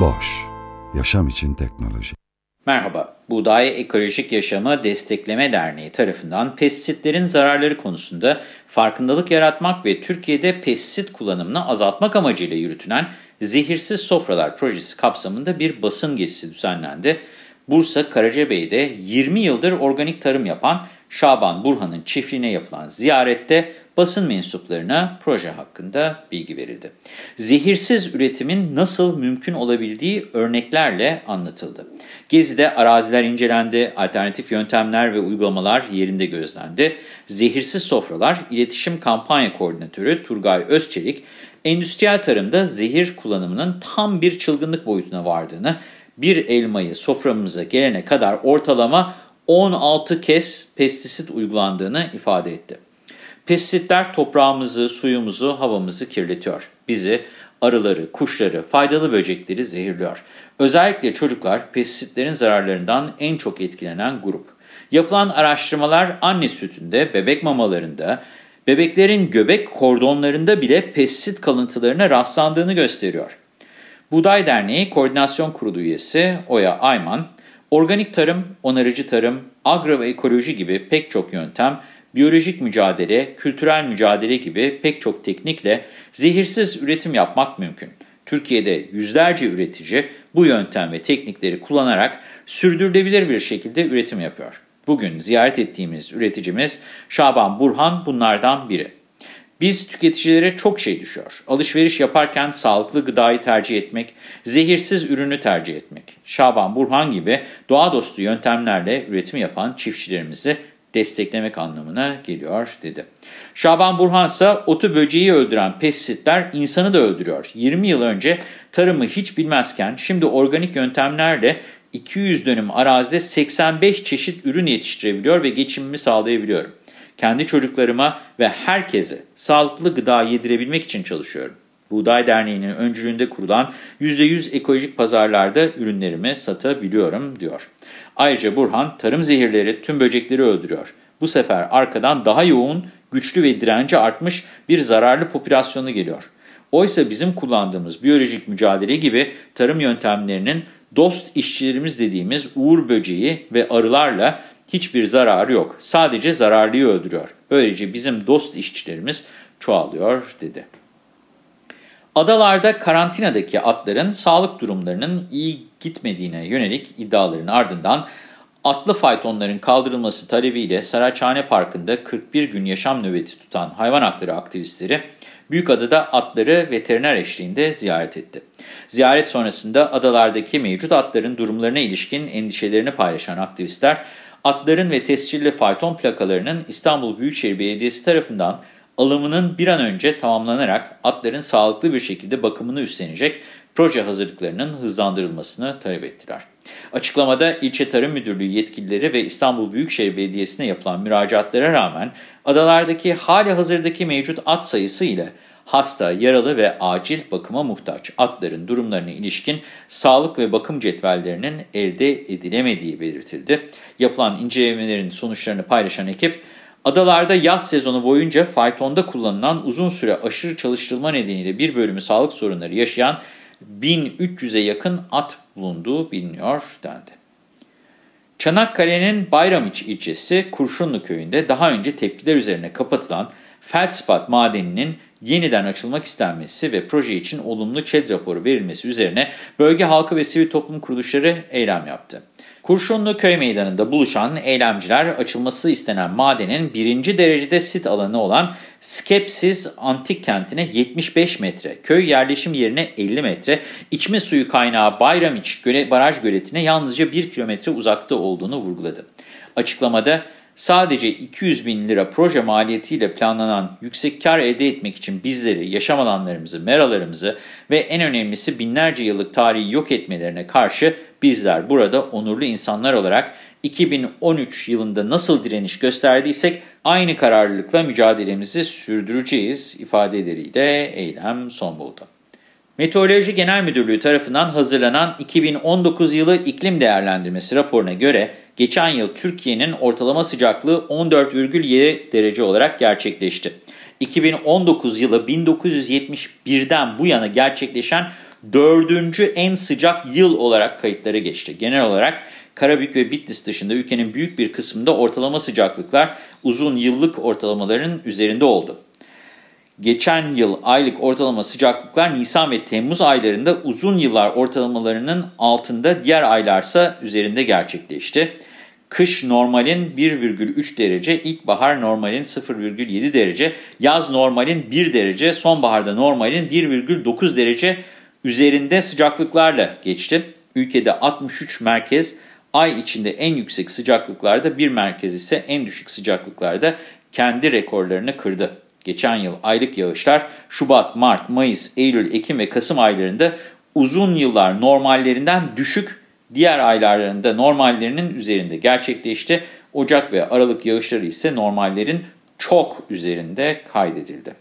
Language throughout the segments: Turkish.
Boş, yaşam için teknoloji. Merhaba, Buğday Ekolojik Yaşamı Destekleme Derneği tarafından pestisitlerin zararları konusunda farkındalık yaratmak ve Türkiye'de pestisit kullanımını azaltmak amacıyla yürütülen Zehirsiz Sofralar Projesi kapsamında bir basın gezisi düzenlendi. Bursa Karacabey'de 20 yıldır organik tarım yapan Şaban Burhan'ın çiftliğine yapılan ziyarette basın mensuplarına proje hakkında bilgi verildi. Zehirsiz üretimin nasıl mümkün olabildiği örneklerle anlatıldı. Gezide araziler incelendi, alternatif yöntemler ve uygulamalar yerinde gözlendi. Zehirsiz Sofralar İletişim Kampanya Koordinatörü Turgay Özçelik, endüstriyel tarımda zehir kullanımının tam bir çılgınlık boyutuna vardığını, bir elmayı soframıza gelene kadar ortalama 16 kez pestisit uygulandığını ifade etti. Pestisitler toprağımızı, suyumuzu, havamızı kirletiyor. Bizi, arıları, kuşları, faydalı böcekleri zehirliyor. Özellikle çocuklar pestisitlerin zararlarından en çok etkilenen grup. Yapılan araştırmalar anne sütünde, bebek mamalarında, bebeklerin göbek kordonlarında bile pestisit kalıntılarına rastlandığını gösteriyor. Buğday Derneği Koordinasyon Kurulu üyesi Oya Ayman, organik tarım, onarıcı tarım, agroekoloji gibi pek çok yöntem, biyolojik mücadele, kültürel mücadele gibi pek çok teknikle zehirsiz üretim yapmak mümkün. Türkiye'de yüzlerce üretici bu yöntem ve teknikleri kullanarak sürdürülebilir bir şekilde üretim yapıyor. Bugün ziyaret ettiğimiz üreticimiz Şaban Burhan bunlardan biri. Biz tüketicilere çok şey düşüyor. Alışveriş yaparken sağlıklı gıdayı tercih etmek, zehirsiz ürünü tercih etmek. Şaban Burhan gibi doğa dostu yöntemlerle üretim yapan çiftçilerimizi desteklemek anlamına geliyor dedi. Şaban Burhan ise otu böceği öldüren pestisitler insanı da öldürüyor. 20 yıl önce tarımı hiç bilmezken şimdi organik yöntemlerle 200 dönüm arazide 85 çeşit ürün yetiştirebiliyor ve geçimimi sağlayabiliyorum. Kendi çocuklarıma ve herkese sağlıklı gıda yedirebilmek için çalışıyorum. Buğday Derneği'nin öncülüğünde kurulan %100 ekolojik pazarlarda ürünlerimi satabiliyorum diyor. Ayrıca Burhan tarım zehirleri tüm böcekleri öldürüyor. Bu sefer arkadan daha yoğun, güçlü ve direnci artmış bir zararlı popülasyonu geliyor. Oysa bizim kullandığımız biyolojik mücadele gibi tarım yöntemlerinin dost işçilerimiz dediğimiz uğur böceği ve arılarla hiçbir zararı yok. Sadece zararlıyı öldürüyor. Böylece bizim dost işçilerimiz çoğalıyor dedi. Adalarda karantinadaki atların sağlık durumlarının iyi gitmediğine yönelik iddiaların ardından atlı faytonların kaldırılması talebiyle Saraçhane Parkı'nda 41 gün yaşam nöbeti tutan hayvan hakları aktivistleri Büyükada'da atları veteriner eşliğinde ziyaret etti. Ziyaret sonrasında adalardaki mevcut atların durumlarına ilişkin endişelerini paylaşan aktivistler, atların ve tescilli fayton plakalarının İstanbul Büyükşehir Belediyesi tarafından alımının bir an önce tamamlanarak atların sağlıklı bir şekilde bakımını üstlenecek proje hazırlıklarının hızlandırılmasını talep ettiler. Açıklamada ilçe tarım müdürlüğü yetkilileri ve İstanbul Büyükşehir Belediyesi'ne yapılan müracaatlara rağmen adalardaki hali hazırdaki mevcut at sayısı ile hasta, yaralı ve acil bakıma muhtaç atların durumlarına ilişkin sağlık ve bakım cetvellerinin elde edilemediği belirtildi. Yapılan incelemelerin sonuçlarını paylaşan ekip, Adalarda yaz sezonu boyunca faytonda kullanılan uzun süre aşırı çalıştırılma nedeniyle bir bölümü sağlık sorunları yaşayan 1300'e yakın at bulunduğu biliniyor dendi. Çanakkale'nin Bayramiç ilçesi Kurşunlu köyünde daha önce tepkiler üzerine kapatılan Feldspat madeninin yeniden açılmak istenmesi ve proje için olumlu ÇED raporu verilmesi üzerine bölge halkı ve sivil toplum kuruluşları eylem yaptı. Kurşunlu köy meydanında buluşan eylemciler açılması istenen madenin birinci derecede sit alanı olan Skepsis Antik Kenti'ne 75 metre, köy yerleşim yerine 50 metre, içme suyu kaynağı Bayramiç göle, Baraj Göleti'ne yalnızca 1 kilometre uzakta olduğunu vurguladı. Açıklamada sadece 200 bin lira proje maliyetiyle planlanan yüksek kar elde etmek için bizleri, yaşam alanlarımızı, meralarımızı ve en önemlisi binlerce yıllık tarihi yok etmelerine karşı bizler burada onurlu insanlar olarak 2013 yılında nasıl direniş gösterdiysek aynı kararlılıkla mücadelemizi sürdüreceğiz ifadeleriyle eylem son buldu. Meteoroloji Genel Müdürlüğü tarafından hazırlanan 2019 yılı iklim değerlendirmesi raporuna göre geçen yıl Türkiye'nin ortalama sıcaklığı 14,7 derece olarak gerçekleşti. 2019 yılı 1971'den bu yana gerçekleşen dördüncü en sıcak yıl olarak kayıtlara geçti. Genel olarak Karabük ve Bitlis dışında ülkenin büyük bir kısmında ortalama sıcaklıklar uzun yıllık ortalamaların üzerinde oldu. Geçen yıl aylık ortalama sıcaklıklar Nisan ve Temmuz aylarında uzun yıllar ortalamalarının altında diğer aylarsa üzerinde gerçekleşti. Kış normalin 1,3 derece, ilkbahar normalin 0,7 derece, yaz normalin 1 derece, sonbaharda normalin 1,9 derece üzerinde sıcaklıklarla geçti. Ülkede 63 merkez ay içinde en yüksek sıcaklıklarda, bir merkez ise en düşük sıcaklıklarda kendi rekorlarını kırdı. Geçen yıl aylık yağışlar Şubat, Mart, Mayıs, Eylül, Ekim ve Kasım aylarında uzun yıllar normallerinden düşük, diğer aylarında normallerinin üzerinde gerçekleşti. Ocak ve Aralık yağışları ise normallerin çok üzerinde kaydedildi.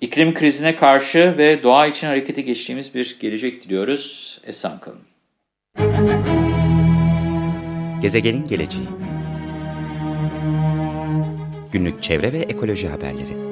İklim krizine karşı ve doğa için harekete geçtiğimiz bir gelecek diliyoruz. Esen kalın. Gezegenin geleceği Günlük çevre ve ekoloji haberleri